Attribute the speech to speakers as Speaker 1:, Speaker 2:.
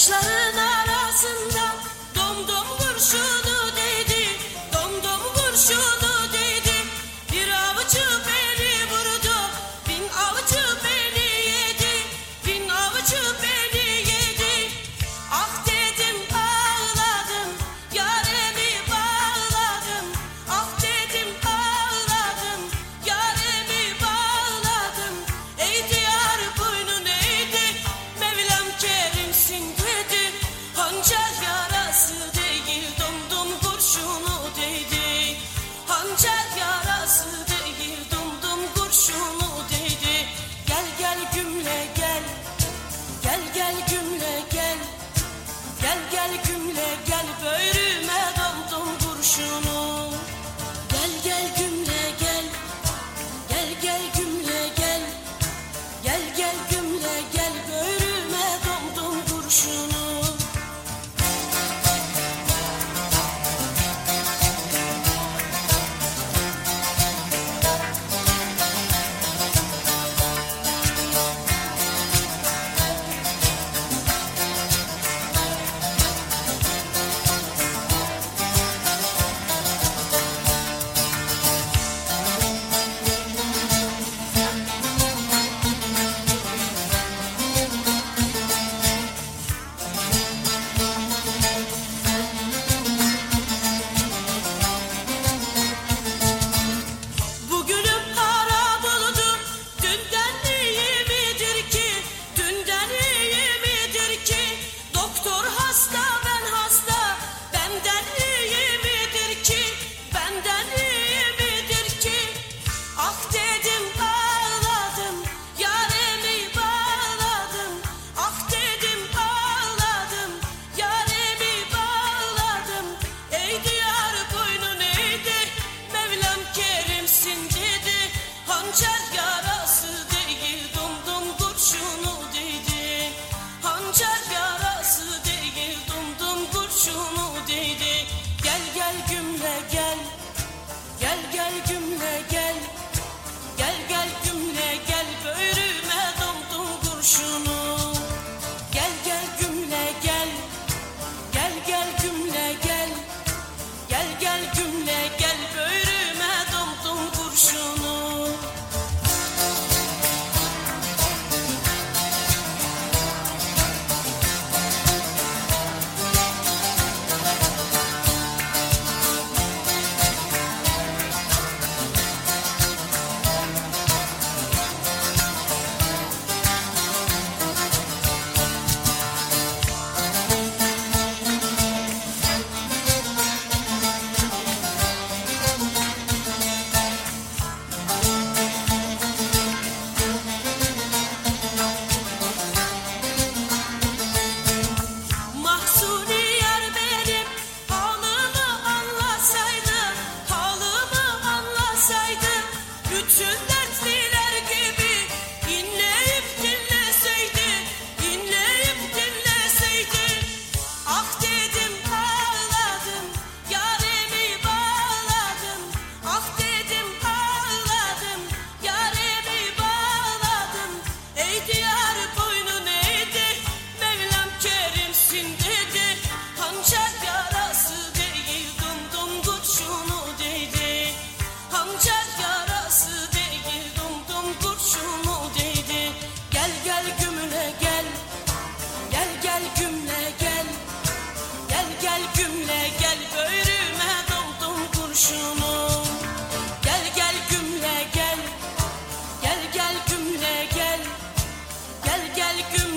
Speaker 1: 神 you a